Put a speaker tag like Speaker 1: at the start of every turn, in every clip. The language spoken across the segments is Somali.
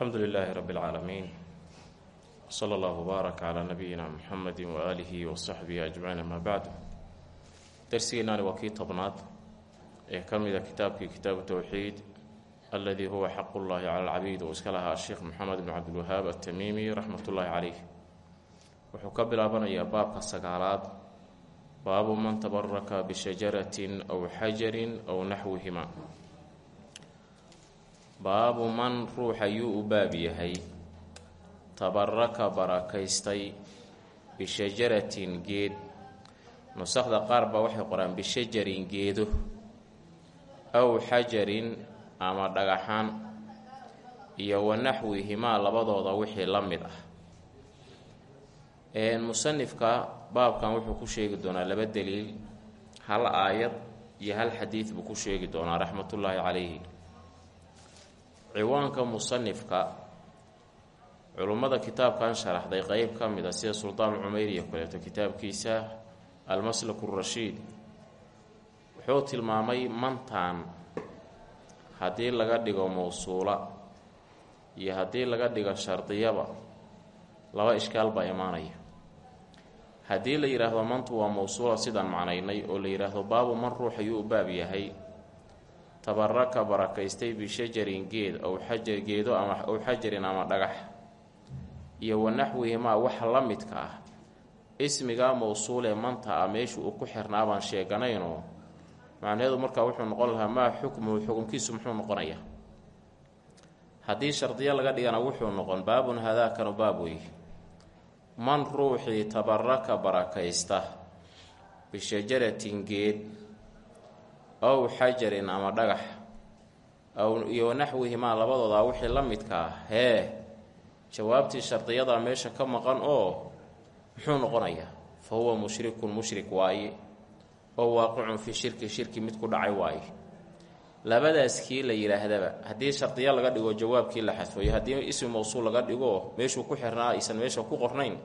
Speaker 1: alxamdu lilaahi rabi اlcaalamiin sala allah wbaarak calaa nabiyina muxamedi waaalihi wasaxbihi ajmaciin amaa bacdu darsigeennaani waa kii tobnaad ee ka mida kitaabkii kitaabu towxiid aladii huwa xaq ullahi cala alcabiid oo iska lahaa sheekh moxamed bn cabdilwahaab atamiimi raxmat ullaahi caleyh wuxuu ka bilaabanayaa baabka sagaalaad baabu man tabaraka bishajaratin aw xajarin aw naxwihima baabu man ruux ayuu u baab yahay. Tabaraka barakaystay bishajaratin geed. Nusakda qaar baa waxay qoraan bishajarin geedo aw xajarin ama dhagaxaan iyo wanaxwihimaa labadooda wixii la mid ah. Musanifka baabkan wuxuu ku sheegi doonaa laba daliil hal aayad iyo hal xadiid buu ku sheegi doonaa raxmatullaahi calayhi ciwaanka musanifka culummada kitaabkan sharaxday qeyb ka mid a sida suldaan cumeyr iyo kaleeto kitaabkiisa almaslaku rashiid wuxuu tilmaamay mantan haddii laga dhigo mowsuula iyo haddii laga dhigo shardiyaba laba ishkaal baa imaanaya. Haddii la yidhaahdo mantu waa mowsuula sidaan macnaynay oo la yidhaahdo baabu man ruux ayuu u baab yahay tabaraka barakaystay bishajarin geed aw xajar geedo ama aw xajarin ama dhagax. Iyo wanaxwihimaa waxa la midka ah. Ismigaa mowsuulee manta ah meesha uu ku xirnaa baan sheeganaynoo macnaheedu markaa wuxuu noqon lahaa maa xukmuhu xukumkiisu muxuu noqonayaa haddii shardiyo laga dhigana wuxuu noqon baabun hadaakanu baab wey man ruuxii tabaraka barakaysta bishajaratin geed ow xajarin ama dhagax aw iyo naxwihimaa labadooda wixii la midka ah hee jawaabtii shardiyadaa meesha ka maqan oo muxuu noqonayaa fa huwa mushrikun mushrik waaye oo waaqicun fi shirki shirki mid ku dhacay waaye. Labadaas kii la yidhaahdaba haddii shardiyo laga dhigo jawaabkii la xadfayo haddii ismi mowsuul laga dhigo meeshuu ku xirnaa aysan meesha ku qornayn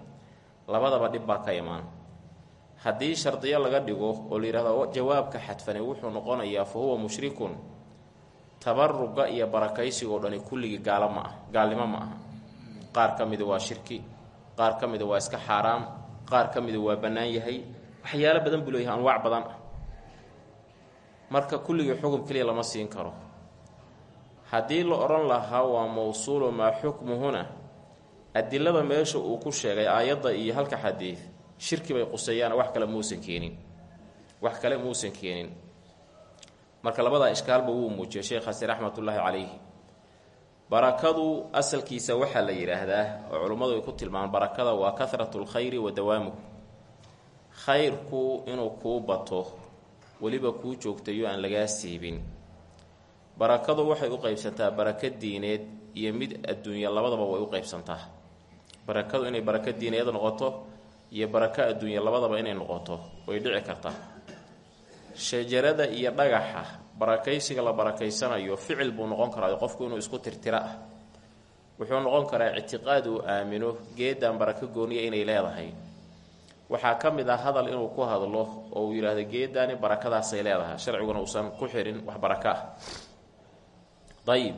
Speaker 1: labadaba dhib baa ka imaan haddii shardiyo laga dhigo oo la yidhahdo jawaabka xadfani wuxuu noqonayaa fa huwa mushrikun. Tabaruga iyo barakaysigoo dhani kulligii gaalo ma ah gaalnimo ma aha. Qaar ka mida waa shirki qaar ka mida waa iska xaaraam qaar ka mida waa bannaan yahay. Waxyaalo badan buu leeyahay anwaac badan. Ah marka kulligii xukun keliya lama siin karo. Haddii la odhan lahaa waa mowsuulu maa xukmuhuna adilada meesha uu ku sheegay aayadda iyo halka xadiid shirki bay quseeyaan wax kale muusan keenin. Wax kale muusan keenin. Marka labadaa ishkaalba wuu muujiyay sheekhaasi raxmatullaahi calayhi. Barakadu asalkiisa waxaa la yidhaahdaa oo culummadu ay ku tilmaamaan barakada waa kahratu lkhayri wa dawaamuhu. Khayrku inuu kuu bato weliba kuu joogtayo aan lagaa siibin. Barakadu waxay u qeybsantaa barako diineed iyo mid adduunya labadaba way u qeybsantaa barakadu inay barako diineed noqoto iyo barako adduunya labadaba inay noqoto way dhici kartaa shajarada iyo dhagaxa barakaysiga la barakaysanayo ficil buu noqon karaa qofku inuu isku tirtira. Ah wuxuu noqon karaa ictiqaad uu aamino geedan barako gooniya inay leedahay. Waxaa ka mid ah hadal inuu ku hadlo oo uu yidhaahdo geedaani barakadaasay leedahay. Sharciguna uusan ku xirin wax barako ah. Dayib.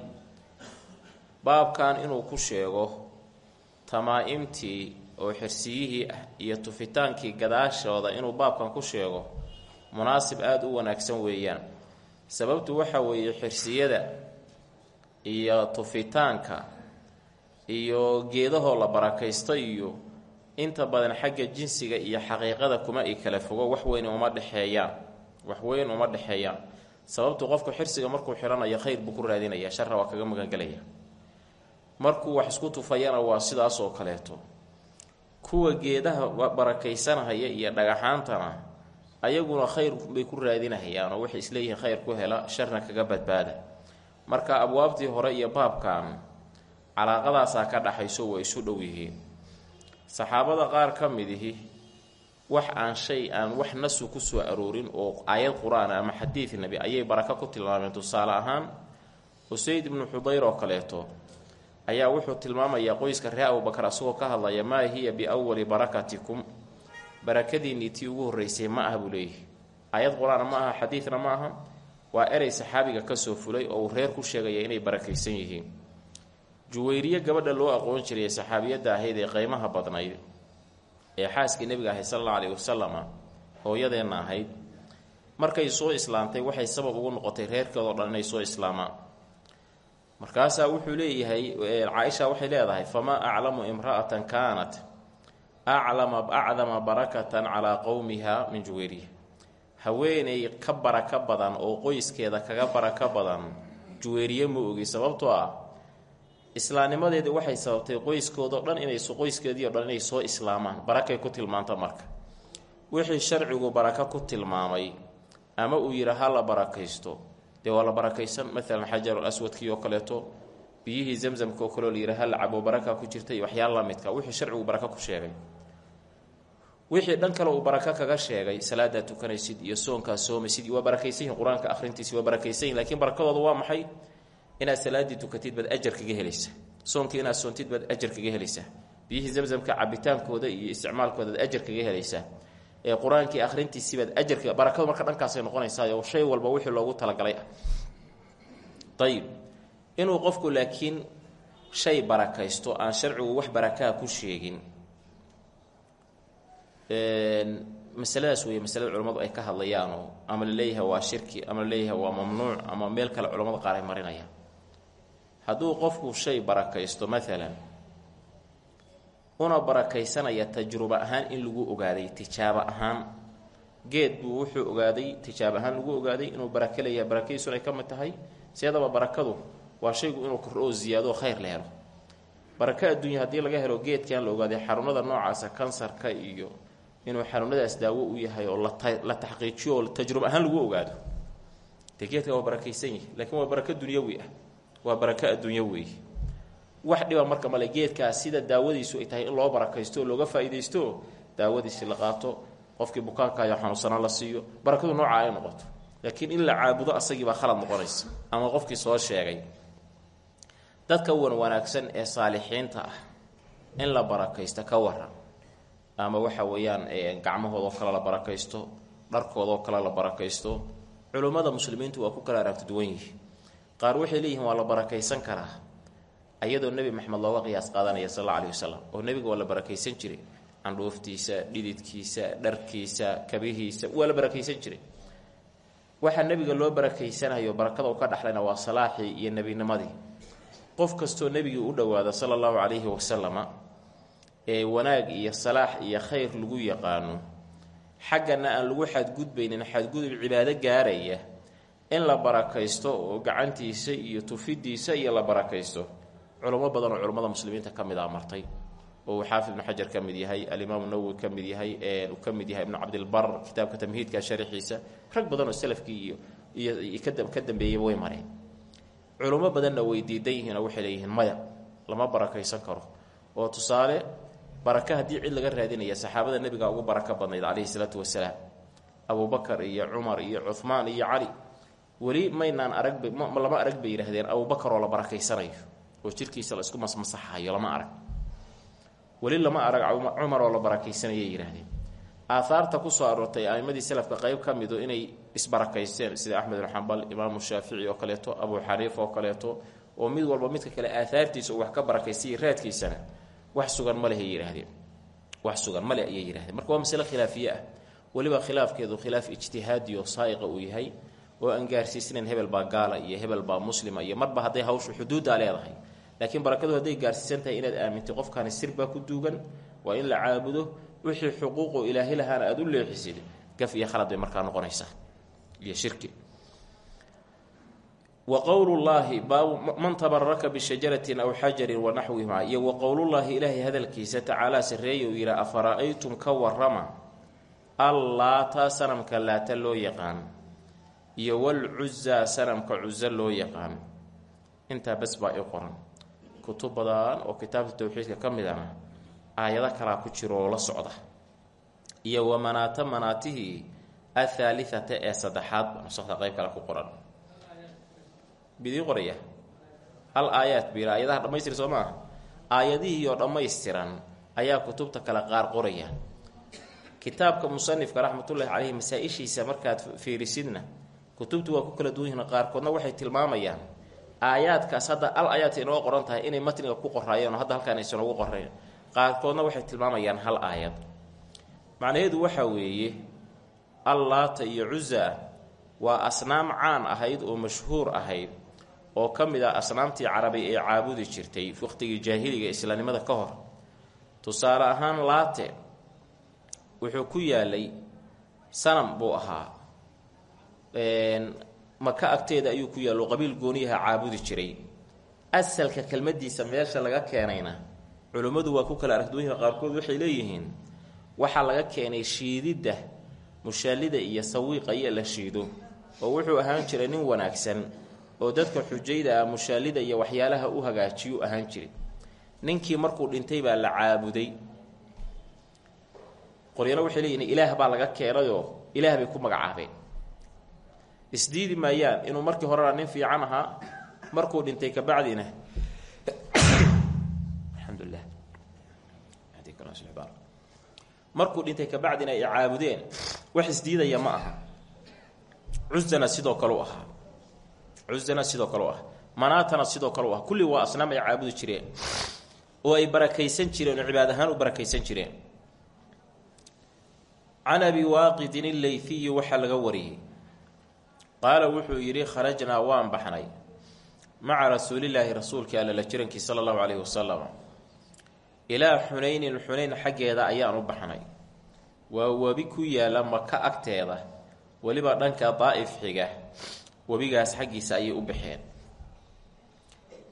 Speaker 1: Baabkan inuu ku sheego tamaa-imtii oo xirsiyihii ah iyo tufitaankii gadaashooda inuu baabkan ku sheego munaasib aada u wanaagsan weeyaan. Sababtu waxa weeye xirsiyada iyo tufitaanka iyo geedahoo la barakaysto iyo inta badan xagga jinsiga iyo xaqiiqada kuma ay kala fogo wax weyn uma dhexeeyaan wax weyn uma dhexeeyaan sababtu qofku xirsiga markuu xiranayo khayr buu ku raadinaya sharra waa kaga magangelaya markuu wax isku tufayana waa sidaas oo kaleeto kuwa geedaha barakaysanahaya iyo dhagaxaantana ayaguna khayr bay ku raadinahayaan oo waxay isleeyihiin khayr ku hela sharna kaga badbaada. Marka abwaabtii hore iyo baabkan calaaqadaasaa ka dhaxayso waa isu dhow yihiin. Saxaabada qaar ka midihi wax aan shay aan wax nasu ku soo aroorin oo aayad qur'aan ama xadiid nebi ayay barako ku tilmaameen. Tusaale ahaan usayd ibnu xudayr oo kaleeto ayaa wuxuu tilmaamayaa qoyska reer abubakar asagoo ka hadlaya maa hiya biawali barakatikum. Barakadiinnii tii ugu horreysay ma ah buu leeyahy aayad qur'aana ma aha xadiidna ma aha. Waa erey saxaabiga ka soo fulay oo uu reer ku sheegaya inay barakaysan yihiin. Juwayriye gabadha loo aqoon jiray saxaabiyadda ahayd ee qeymaha badnayd ee xaaskii nebiga ahayd sal allau alayhi wasalama hooyadeenna ahayd markay soo islaamtay waxay sabab ugu noqotay reerkeedoo dhan inay soo islaamaan markaasaa wuxuu leeyahay caaisha waxay leedahay famaa aclamu imra'atan kaanat aclama acdama barakatan calaa qowmiha min juwayriya. Haweeney ka baraka badan oo qoyskeeda kaga baraka badan juweyriye ma ogi sababtoo ah islaamnimadeedii waxay sababtay qoyskoodao dhan inay qoyskeedii o dhan inay soo islaamaan. Barakay ku tilmaanta marka. Wixii sharcigu baraka ku tilmaamay ama uu yidhi ha la barakaysto dee waa la barakaysan. Maalan xajarul aswadkii oo kaleeto biyihii zamzamka oo kaleo la yidhi ha la cabo baraka ku jirta iyo waxyaala la midka. Wixii baraka ku sheegay. Wixii dhan kale uu baraka kaga sheegay salaadaa tukanaysid iyo soonkaa soomaysid waa barakaysan yihiin qur'aanka akhrintiisi waa barakaysan yihiin lakiin barakadooda waa maxay? Inaad salaadii tukatid baad ajar kaga helaysaa. Soonkii inaad soontid baad ajar kaga helaysaa. Biyihii zamzamka cabitaankooda iyo isticmaalkoodaad ajar kaga helaysaa ee qur'aankii akhrintiisiibaad ajarka barakadu marka dhankaasay noqonaysaa shay walba wixii loogu talagalay. Ah ayib inuu qofku laakiin shay barakaysto aan sharcigu wax barakaa ku sheegin masaladaas weeye masalada culimmadu ay ka hadlayaanoo ama la leeyahay waa shirki ama la leeyahay waa mamnuuc ama meel kale culamada qaar ay marinayaan. Hadduu qofku shay barakaysto maalan una barakaysanaya tajrubo ahaan in lagu ogaaday tijaabo ahaan. Geed buu wuxuu ogaaday tijaabo ahaan lagu ogaaday inuu baraka leeyahay barakadiisun ay ka mid tahay sideedaba barakadu waa shaygu inuu kordho oo ziyaado oo khayr la helo. Baraka adduunya laga helo geedkan la ogaaday xarunada noocaasa kansarka iyo inuu xanuunadaas daawo u yahay oo la taxqiijiyo oo tajrub ahaan lagu ogaado. Geedka waa barakaysan yahi lakiin waa barako dunyawi ah. Waa barako adduunya weeye wax dhiba marka male geedkaas sida daawadiisu ay tahay in loo barakaysto oo looga faa'iidaysto daawadiisi la qaato qofkii bukaankayo xanuunsanaa la siiyo. Barakadu noocaa ay noqoto laakiin in la caabudo asagiibaa khalad noqonaysa ama qofkii soo sheegay. Dadka wan wanaagsan ee saalixiinta ah in la barakaysto ka waran ama waxa weeyaan gacmahoodoo kale la barakaysto dharkoodoo kale la barakaysto culummada muslimiintu waa ku kala aragti duwan yihi qaar waxay leeyihiin waa la barakaysan karaa ayadoo nebi maxamed looga qiyaas qaadanaya sal alla alih oo nebiga waa la barakaysan jiray. Candhuuftiisa dhididkiisa dharkiisa kabihiisa waa la jiray. Waxaa nebiga loo barakaysanayo barakada u ka dhexlayna waa salaaxii iyo nebinimadii qof kastoo nebigii u dhowaada sala allahu calayhi wasalama ee wanaag iyo salaax iyo khayr lagu yaqaano xaggana aan lagu xadgudbaynin xadgudub cibaado gaaraya in la barakaysto oo gacantiisa iyo tufidiisa iyo la barakaysto culamo badan oo culammada muslimiinta ka mid a martay. Oo uu xaafid ibnu xajar ka mid yahay alimaamu nawowi ka mid yahay uu ka mid yahay ibnu cabdilbar kitaabka tamhiidka sharaxiisa rag badan oo salafkii iyo iyo ka dambeeyeyba way mareen. Culamo badanna way diidan yihiin oo maya lama barakaysan karo. Oo tusaale baraka haddii cid laga raadinaya saxaabada nebiga ugu barako badnayd calayhi salaatu wasalaam abubakar iyo cumar iyo cuhmaan iyo cali. Weli maynaan arag lama arag bay yidhaahdeen abubakar oo la barakaysanayo oo jirkiisa la isku masmasaxayo lama arag. Weli lama arag cumar oo la barakaysanayay yidhaahdeen. Aahaarta ku soo aroortay aimadii salafka qeyb ka midu inay isbarakaysteen sida axmed ibn xambal imaamu shaafici oo kaleeto abu xaniifa oo kaleeto oo mid walba midka kale aahaartiisa uu wax ka barakaystay raadkiisana wax sugan ma leh ay yidhaahdeen. Wax sugan male ayay yidhahdeen marka waa masale khilaafiye ah. Weliba khilaafkeedu khilaaf ijtihaadi oo saaiqa uu yahay oo aan gaarsiisnayn hebel baa gaala iyo hebel baa muslima iyo marba hadday hawshu xuduuddaa leedahay laakiin barakadu hadday gaarsiisan tahay inaad aamintay qofkaani sir baa ku duugan waa in la caabudo wixii xuquuqu ilaahi lahaana aada u leexisid gaf iyo khalad bay markaa noqonaysaa iyo shirki. Wa qowlullaahi baabu man tabaraka bishajaratin aw xajarin wa naxwihimaa iyo wa qowlullaahi ilaahay hadalkiisa tacaalaa sarreeya uu yidhi afara-aytum ka warama allaata sanamka laata loo yaqaan iyo walcuzaa sanamka cuso loo yaqaan. Intaa bes baa i qoran kutub badan oo kitaabta towxiidka ka mid ana aayado kalaa ku jiro oo la socda. Iyo wa manaata manaatihii athaalithata ee saddexaad nusakda qeyb kale ku qoran. Bidii qoraya hal aayaad biila aayadaha dhamaystir soo maaha oo dhammaystiran ayaa kutubta kale qaar qoraya. Kitaabka musanifka raxmatullaahi caleyhi masaa-ishiisa markaad fiirisidna kutubtu waa ku kala duwan yihiin qaarkoodna waxay tilmaamayaan aayaadkaas hadda al aayaadka inoo qoran tahay inay matniga ku qoraayeen oo hadda halkaan aysan ugu qorayn qaarkoodna waxay tilmaamayaan hal aayad macnaheedu waxaa weeye allaata iyo cuza waa asnaam caan ahayd oo mashhuur ahayd oo ka mid ah asnaamtii carabi ee caabudi jirtay waqtigii jaahiliga islaamnimada ka hor. Tusaale ahaan laate wuxuu ku yaalay sanam buu ahaa maka agteeda ayuu ku yaalla oo qabiil gooniyaha caabudi jiray. Asalka kelmadiisa meesha laga keenayna culimmadu waa ku kala aragdooyinka qaarkood waxay leeyihiin waxaa laga keenay shiididda mushaalida iyo sawiiqa iyo la shiido oo wuxuu ahaan jiray nin wanaagsan oo dadka xujayda ah mushaalida iyo waxyaalaha u hagaajiyuu ahaan jiray. Ninkii markuu dhintay baa la caabuday. Qoryano waxay leeyihiin ilaah baa laga keenayoo ilaah bay ku magacaabeen isdiidi maayaan inuu markii horena nin fiican ahaa markuu dhintay kabacdina alxamdulilah markuu dhintay kabacdina ay caabudeen wax isdiidaya ma aha. Cuzana sidoo kale u ahaa. Cuzana sidoo kale u ah manaatana sidoo kale u ah kulli waa asnaam ay caabudi jireen. Oo ay barakaysan jireen oo u barakaysan jireen. Can abi waaqidin illayfiyi waxaa laga wariyey qaala wuxuu yidhi kharajnaa waan baxnay maca rasuulilaahi rasuulkii alla la jirankii sala allahu calayhi wasalam ilaa xunaynin xunayn xaggeeda ayaan u baxnay. Waa webi ku yaalla maka agteeda. Weliba dhanka daa'if xiga webigaas xaggiisa ayay u baxeen.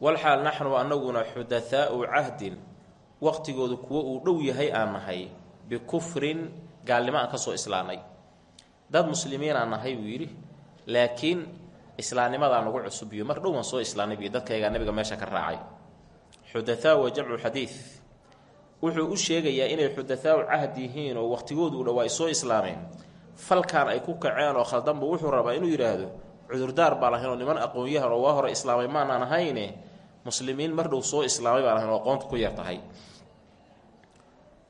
Speaker 1: Walxaal naxnu annaguna xudathaau cahdin waqtigoodu kuwo uu dhow yahay aan nahay bikufrin gaalnimo aan ka soo islaanay. Dad muslimiin aan nahay buu yidhi laakiin islaamnimadaa nagu cusubiyo mar dhowaan soo islaanay biyo dadkaygaa nabiga meesha ka raacay. Xudathaa wa jamcu xadiid wuxuu u sheegayaa inay xudathaau cahd yihiin oo waqtigoodu u dhow soo islaameen. Falkan ay ku kaceen oo khaldanba wuxuu rabaa inuu yidhaahdo cudurdaar baa lahayn oo niman aqoon-yahan oo waa hore islaamay maanaan ahayne. Muslimiin mar dhow soo islaamay baan ahayn oo aqoonta ku yar tahay.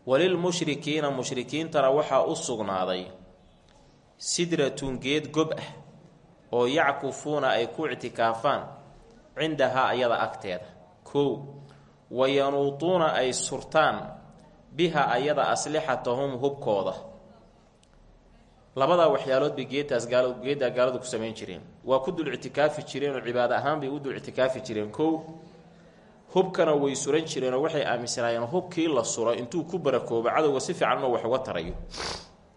Speaker 1: Walilmushrikiina mushrikiintana waxaa u sugnaaday sidratun geed gob ah oo yackufuuna ay ku ictikaafaan cindahaa ayada agteeda. Kow wayanuutuuna ay surtaan biha ayada aslixatahum hubkooda. Labadaa waxyaalood bay geedtaas gaal geeddaa gaaladu ku samayn jireen. Waa ku dul ictikaafi jireen oo cibaado ahaan bay u dul ictikaafi jireen. Kow hubkana way suran jireenoo waxay aaminsanaayeen hubkii la suro intuu ku barakoobo cadowga si fiican inuu wax uga tarayo.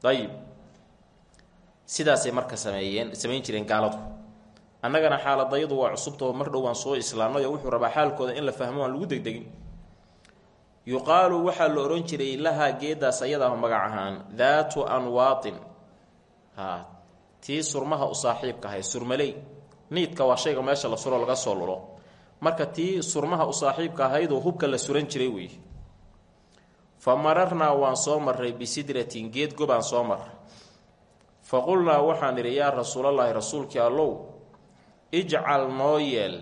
Speaker 1: Dayib sidaasay marka sameeyeen samayn jireen gaaladu. Annagana xaaladayadu waa cusubtao mar dhow waan soo islaamnay oo wuxuu rabaa xaalkooda in la fahmo aan lagu degdegin. Yuqaalu waxaa la odhan jiray lahaa geeddaas ayadaa magac ahaan daatu anwaatin. Haa tii surmaha u saaxiibka ahay surmaley niidka waa shayga meesha la suro laga soo lulo. Marka tii surmaha u saaxiibka ahaydoo hubka la suran jiray wey fa mararnaa waan soo marray bisidratin geed gobaan soo marray fa qulnaa waxaan idhi yaa rasuulallaahi rasuulkii allow ijcal noo yeel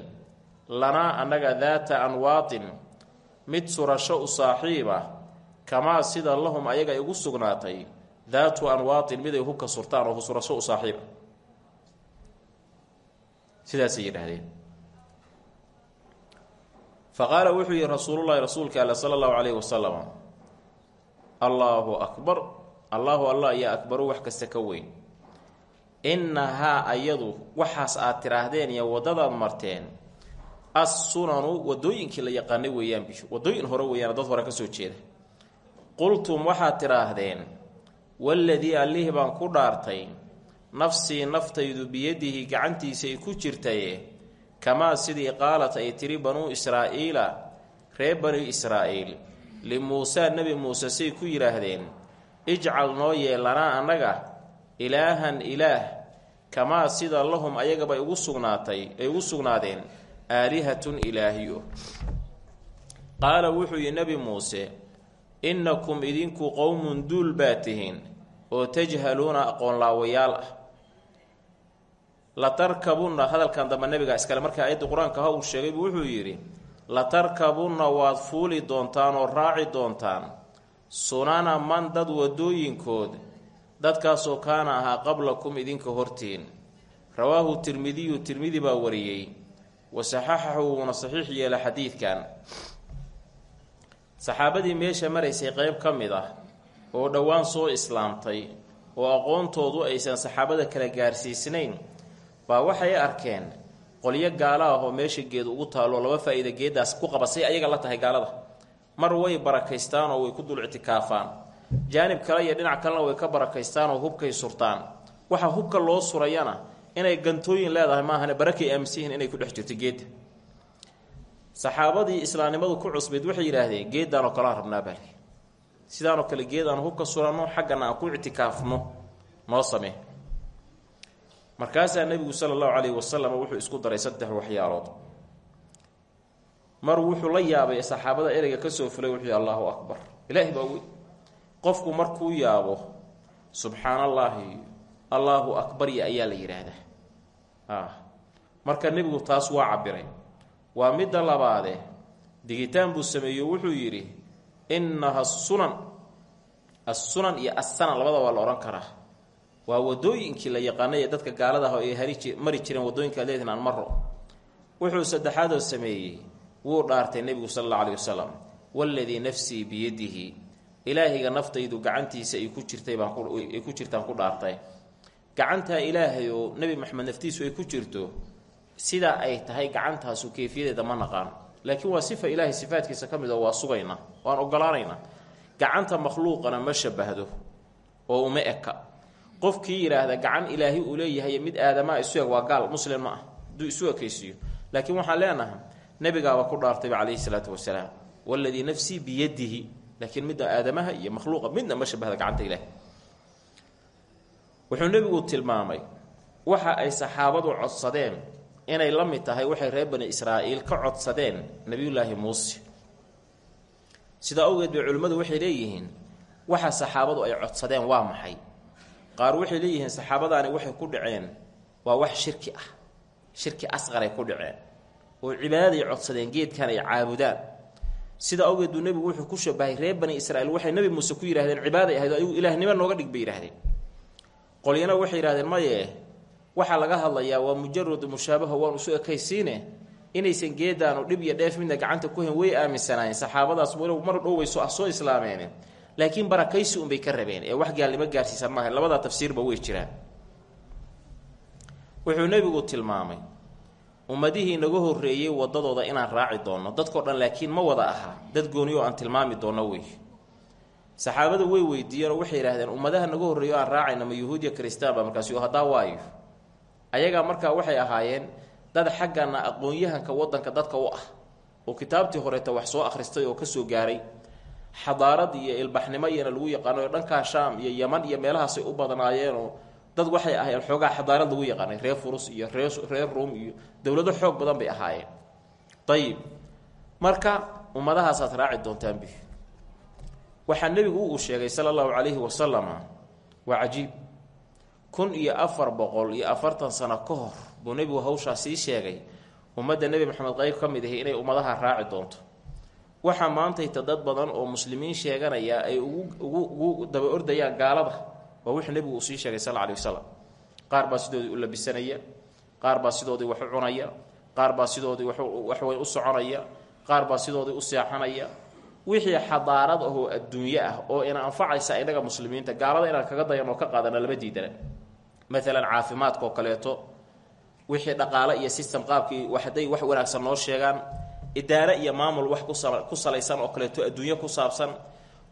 Speaker 1: lanaa annaga daata anwaatin mid surasho u saaxiib ah kamaa sida lahum ayaga igu sugnaatay daatu anwaatin mid ay hubka surtaan oo surasho u saaxiib ah. Sidaasay fa qaala wuxuu yihi rasuulullaahi rasuulka alle sala allahu calayhi wasalam allaahu akbar allaahu allah ayaa akbaru wax kasta ka weyn innahaa ayadu waxaas aad tiraahdeen iyo waddadaad marteen assunanu waddooyinkii la yaqaanay weeyaan bisho waddooyin hore weeyaan dad hore ka soo jeeda. Qultum waxaad tidhaahdeen waladii allihii baan ku dhaartay nafsii naftaydu biyadihi gacantiisa ay ku jirtaye kamaa sidii qaalat ay tiri banuu israa'iila reer bani israa'iil limuusaa nebi muuse say ku yidhaahdeen ijcal noo yeelanaa annaga ilaahan ilaah kamaa sida lahum ayagabay ugu sugnaatay ay ugu sugnaadeen aalihatun ilaahyo qaala wuxuu yihi nebi muuse innakum idinku qowmun duul baa tihiin oo tajhaluuna aqoonlaawayaal ah. Latarkabunna hadalkan dambe nebiga iskale markai aayadda qur'aanka ha uu sheegay buu wuxuu yidhi latarkabunna waad fuuli doontaan oo raaci doontaan. Sunana man dad wadooyinkood dadkaasoo kaana ahaa qablakum idinka hortiin. Rawaahu tirmidiyu tirmidi baa wariyey. Wa saxaxahu wuuna saxiix yeela xadiidkan. Saxaabadii meesha maraysay qeyb ka mid ah oo dhowaan soo islaamtay oo aqoontoodu aysan saxaabada kala gaarsiisnayn baa waxay arkeen qolyo gaala ah oo meesha geed ugu taalo laba faa-iida ku qabasay ayaga la tahay gaalada. Mar way barakaystaan oo way ku dul ictikaafaan jaanib kale iyo dhinac kalena way ka barakaystaan oo hubkay surtaan. Waxa hubka loo surayana inay gantooyin leedahay maahane barakay aaminsan inay ku dhex jirto geedda saxaabadii islaamnimadu ku cusbayd waxay yidhaahdeen geeddaanoo kalea rabnaa baali sidaanoo kale geed aan hubka suranno xaggana aan ku ictikaafno. Noo samee. Markaasaa nebigu sala allahu calayhi wasalam wuxuu isku daray saddex waxyaalood. Mar wuxuu la yaabay saxaabada ereyga ka soo fulay wuxuu yhi allahu akbar. Ilaahi baa wey qofku markuu yaabo subxaan allaahi allaahu akbarya ayaa la yidhaahdaa marka nebigu taas waa cabiray waa midda labaade digitaan buu sameeyo wuxuu yidhi innaha sunan assunan iyo assanan labada waa la odhan karaa. Waa wadooyinkii la yaqaanay ee dadka gaalada ah ay mari jireen waddooyinka leedin aan maro wuxuu saddexaadoo sameeyey wuu dhaartay nebigu sala alla alayh wasalam waladii nafsii biyadihi ilaahiga naftaydu gacantiisa ay ku jirtay baanay ku jirtaan ku dhaartay. Gacantaa ilaahay oo nebi maxamed naftiisu ay ku jirto sidaa ay tahay gacantaasu keyfiyadeeda ma naqaan. Laakiin waa sifa ilaahay sifaadkiisa ka mid oo waa sugaynaa waan ogolaanaynaa gacanta makhluuqana ma shabahdo oo uma eka. Qofkii yidhaahda gacan ilaahi uu leeyahay mid aadamaa isu eg waa gaal muslim ma ah hadduu isu ekaysiiyo. Laakiin waxaan leenahay nebigaaba ku dhaartayba calayhi salaatu wasalaam waladii nafsii biyadihi laakiin midda aadamaha iyo makhluuqa midna ma shabahda gacanta ilahi wuxuu nebigu tilmaamay waxa ay saxaabadu codsadeen inay la mid tahay waxay reer bani israa'iil ka codsadeen nebiyullaahi muuse. Sidaa awgeed bay culimmadu waxay leeyihiin waxa saxaabadu ay codsadeen waa maxay? Qaar waxay leeyihiin saxaabadaani waxay ku dhaceen waa wax shirki ah shirki asqaray ku dhaceen oo cibaadaday codsadeen geedkan ay caabudaan sida awgeed buu nebigu wuxuu ku shabahay reer bani israiil waxay nebi muuse ku yidhahdeen cibaaday ahayd adigu ilaahnimo nooga dhig bay yidhahdeen qolyana waxay yidhahdeen maye waxaa laga hadlayaa waa mujaradu mushaabaha waan isu ekaysiine inaysan geedaanu dhib iyo dheef midna gacanta ku hayn way aaminsanaayeen saxaabadaas walow mar dhow way soo islaameen laakiin barakaysi unbay ka rabeen. Ee wax gaalnimo gaarsiisan maaha labadaa tafsiirba way jiraan. Wuxuu nebigu tilmaamay ummadihii naga horreeyey wadadooda inaan raaci doonno dadkao dhan laakiin ma wada aha. Dad gooni oo aan tilmaami doonno wey. Saxaabada way weydiiyeenoo waxay yidhahdeen ummadaha naga horreeyo aan raacayna ma yuhuudiya kristaanba markaasi haddaa waayo. Ayagaa markaa waxay ahaayeen dad xaggana aqoon-yahanka wadanka dadka u ah oo kitaabtii horeeta wax soo akhristay oo ka soo gaaray xadaarad iyo ilbaxnimo iyana lagu yaqaano dhankaa shaam iyo yaman iyo meelahaasay u badnaayeenoo dad waxay ahaayeen xoogaa xadaarad lagu yaqaanay reer furus iyo ree reer ruum iyo dowlado xoog badan bay ahaayeen. Ayib marka ummadahaasaad raaci doontaanbi waxaa nebigu uu sheegay sala allahu calayhi wasalama waa cajiib. Kun iyo afar boqol iyo afartan sano ka hor buu nebigu hawshaa sii sheegay ummadda nebi maxamed qeyb ka mid ahi inay ummadaha raaci doonto. Waxaa maantayta dad badan oo muslimiin sheeganaya ay ugu ugu ugu daba ordayaan gaalada waa wuxuu nebigu uu sii sheegay sal alay wasalam qaar baa sidoodii u labisanaya qaar baa sidoodii wax u cunaya qaar baa sidoodii waxway u soconaya qaar baa sidoodii u seexanaya. Wixii xadaarad ahoo adduunye ah oo ina anfacaysa inaga muslimiinta gaalada inaan kaga dayan ka qaadana lama diidana. Maalan caafimaadka oo kaleeto wixii dhaqaale iyo system qaabkii hadday wax wanaagsan noo sheegaan idaare iyo maamul wax ku salaysan oo kaleeto adduunye ku saabsan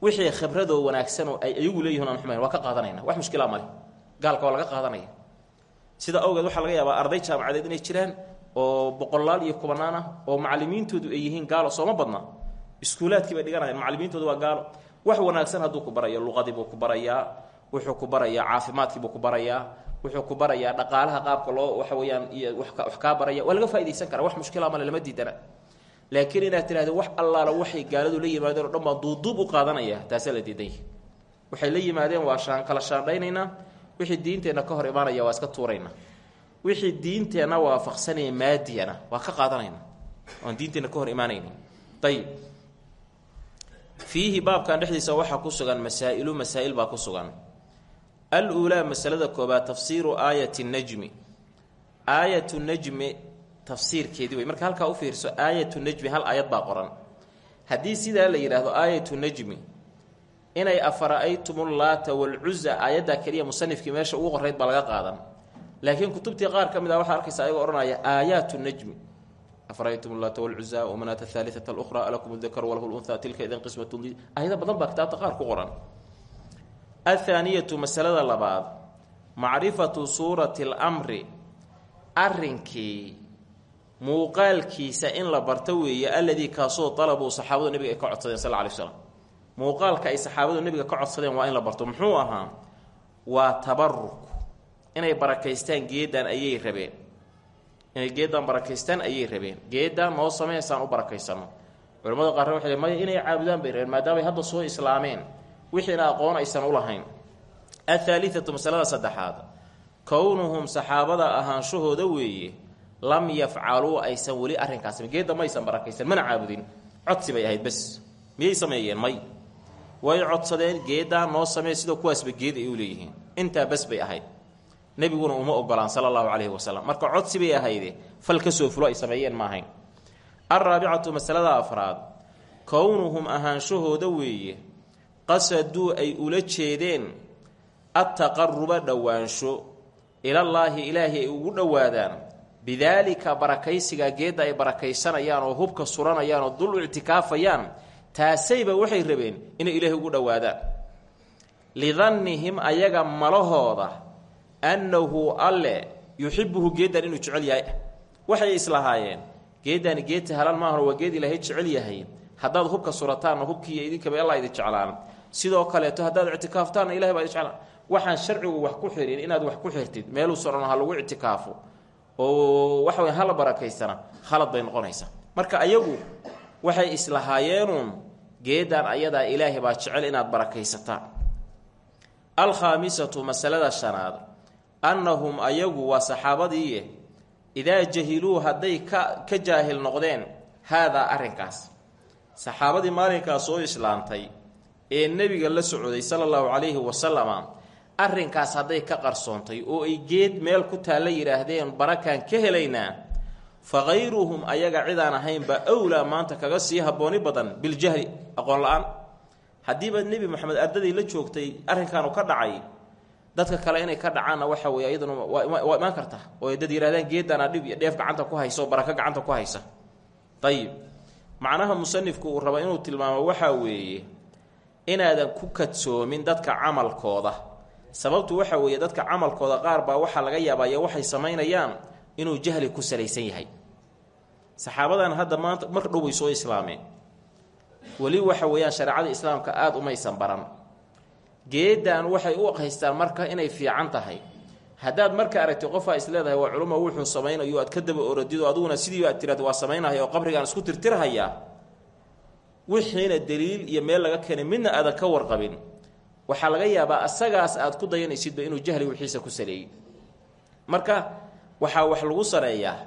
Speaker 1: wixii khibradoo wanaagsan oo ay ayagu leeyihiin aan xumayn waa ka qaadanayna. Wax mushkilaa male gaalka waa laga qaadanaya. Sida awgeed waxaa laga yaabaa arday jaamacadeed inay jiraan oo boqolaal iyo kubanaan ah oo macalimiintoodu ay yihiin gaalo sooma badna. Iskuulaadkii bay dhiganayaan macalimiintoodu waa gaalo. Wax wanaagsan hadduu ku barayo luqadii buu ku barayaa wuxuu ku barayaa caafimaadkii buu ku barayaa wuxuu ku barayaa dhaqaalaha qaabka loo waxa weeyaan iyo wax kaa baraya waa laga faa'idaysan karaa wax mushkila male lama diidana laakiin inaad tidhahdo wax allaala waxay gaaladu la yimaadeen oo dhan baan duuduub u qaadanaya taasaa la diidan waxay la yimaadeen waa shaan kala shaandhaynaynaa wixii diinteenna ka hor imaanaya waa iska tuuraynaa wixii diinteenna waafaqsanaya maadiyana waa ka qaadanayna. Oan diinteenna ka hor imaanayni ayib fiihi baabkan dhexdiisa waxaa ku sugan masaa'ilu masaa'il baa ku sugan. Al-uulaa masalada koobaad tafsiiru aayati najmi. Aayatu najmi tafsiirkeedii wey. Marka halkaa u fiirso aayatu najmi hal aayad baa qoran. Haddii sidaa la yidhaahdo aayatu najmi inay afara-aytum laata walcuza aayaddaa keliya musanifkii meesha ugu qorayd baa laga qaadan. Laakiin kutubtii qaar ka mid a waxaa arkaysa ayagoo odhanaya aayaatu najmi afaraytum laata walcuza wamanaata ahaaliata alukhra alakum dakaru walahu lunha tilka idan qismatu aayado badan baa kitaabta qaar ku qoran. Athaaniyatu masalada labaad macrifatu suurati almri arrinkii muuqaalkiisa in la barto weeye alladii kaasoo dalabuu saxaabadu nebiga ay ka codsadeen sal ly slam muuqaalka ay saxaabadu nebiga ka codsadeen waa in la barto. Muxuu ahaa? Waa tabaruk inay barakaystaan geedan ayay rabeen. Inay geedan barakaystaan ayay rabeen. Geedan noo sameysaan u barakaysano. Culamada qaarna waxay maya inay caabudaan bay rabeen maadaamay hadda soo islaameen wixiina aqoon aysan u lahayn. Athaalithatu masalada saddexaad. Kownuhum saxaabada ahaanshahooda weeye lam yafcaluu aysan weli arrinkaas geedda maysan barakaysan mana caabudin. Codsi bay ahayd bas miyay sameeyeen? May. Way codsadeen geeddaa noo samee sida kuwaasba geed ay u leeyihiin. Intaa bas bay ahayd. Nebiguna uma ogolaan sala allahu calayhi wasalam marka codsi bay ahayde fal ka soo fulo ay sameeyeen ma ahayn. Alraabicatu masalada afraad. Kownuhum ahaanshahooda weeye qasaduu ay ula jeedeen attaqaruba dhowaansho ilallaahi ilaahi ay ugu dhowaadaan bidaalika barakaysiga geedda ay barakaysanayaan oo hubka suranayaan oo dul ictikaafayaan taasayba waxay rabeen inay ilaahi ugu dhowaadaan lidannihim ayaga malahooda annahu alle yuxibuhu geeddan inuu jecel yahay. Waxay islahaayeen geeddaani geedta halal maahan waa geed ilaahay jecel yahay. Haddaad hubka surataanna hubkiiyo idinkaba alla idin jeclaan. Sidoo kaleeto haddaad ictikaaftaanna ilahay baa idin waxaan sharcigu wax ku xirin inaad wax ku xirtid. Meeluu sorano ha lagu ictikaafo oo waxa wey hala barakaysana khalad bay noqonaysaa. Marka ayagu waxay islahaayeenuun geedan ayadaa ilaahay baa jecel inaad barakaysataan alkhaamisatu masalada shanaad annahum ayagu waa saxaabadiiye idaa jahiluu hadday ka ka jaahil noqdeen haadaa arrinkaas. Saxaabadii maalinkaas soo islaantay ee nebiga la socday sala allahu calayhi wasalama arrinkaas hadday ka qarsoontay oo ay geed meel ku taalla yidhaahdeen barakaan ka helaynaa. Fa hayruhum ayaga cidaan ahaynba awlaa maanta kaga sii habbooni badan biljahli aqoon la'aan. Haddiiba nebi moxamed ardadii la joogtay arrinkaanu ka dhacay. Dadka kale inay ka dhacaanna waxa weeye iyaduna waa imaan karta. Oo dad yidhahdaan geeddaana dhib iyo dheef gacanta ku haysa oo barako gacanta ku haysa. Ayib macnaha musanifku uu raba inuu tilmaamo waxaa weeye inaadan ku kadsoomin dadka camalkooda sababtu waxa weeye dadka camalkooda qaar baa waxaa laga yaabaya waxay samaynayaan inuu jahli ku salaysan yahay. Saxaabadan hadda maanta mar dhow way soo islaameen. Weli waxa weeyaan shareecada islaamka aada umaysan baran. Geedan waxay u haystaan marka inay fiican tahay. Haddaad marka aragti qofaa is leedahay waa culuma wuxuu samaynayo aad ka daba oradido aduguna sidii aad tiraad waa samaynahaya oo qabrigaan isku tirtirhayaa. Wixiina daliil iyo meel laga keenay midna aadan ka warqabin waxaa laga yaabaa asagaas aad ku dayanaysidba inuu jahli wixiisa ku saleeyey marka waxaa wax lagu sareeyaa